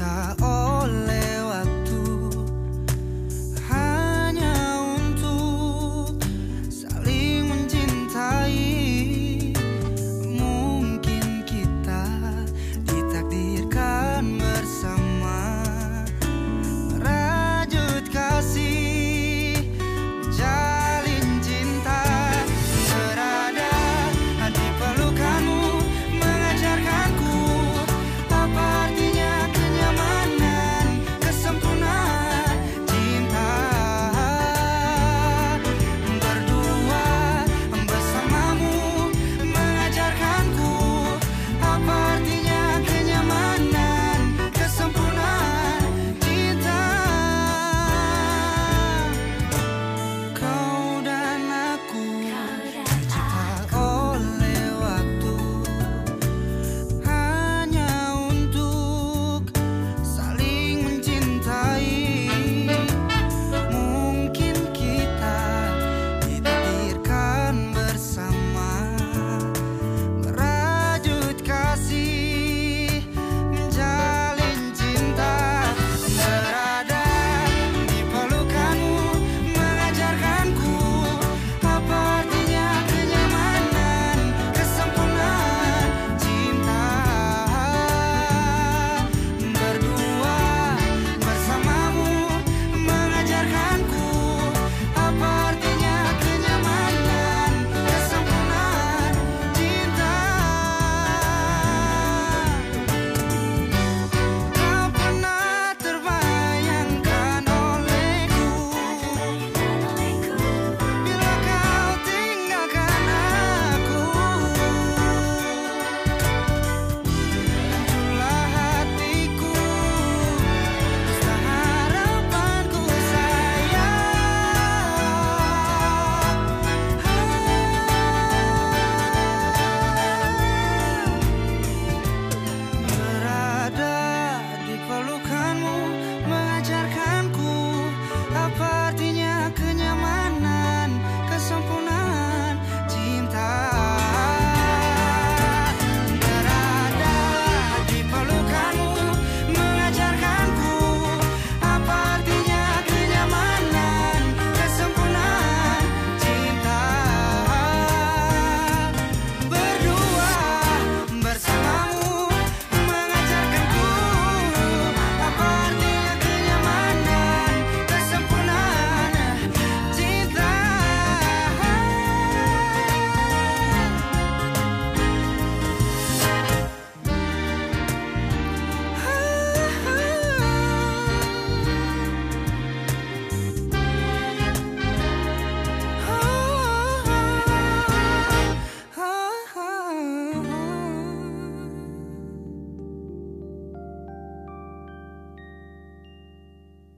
star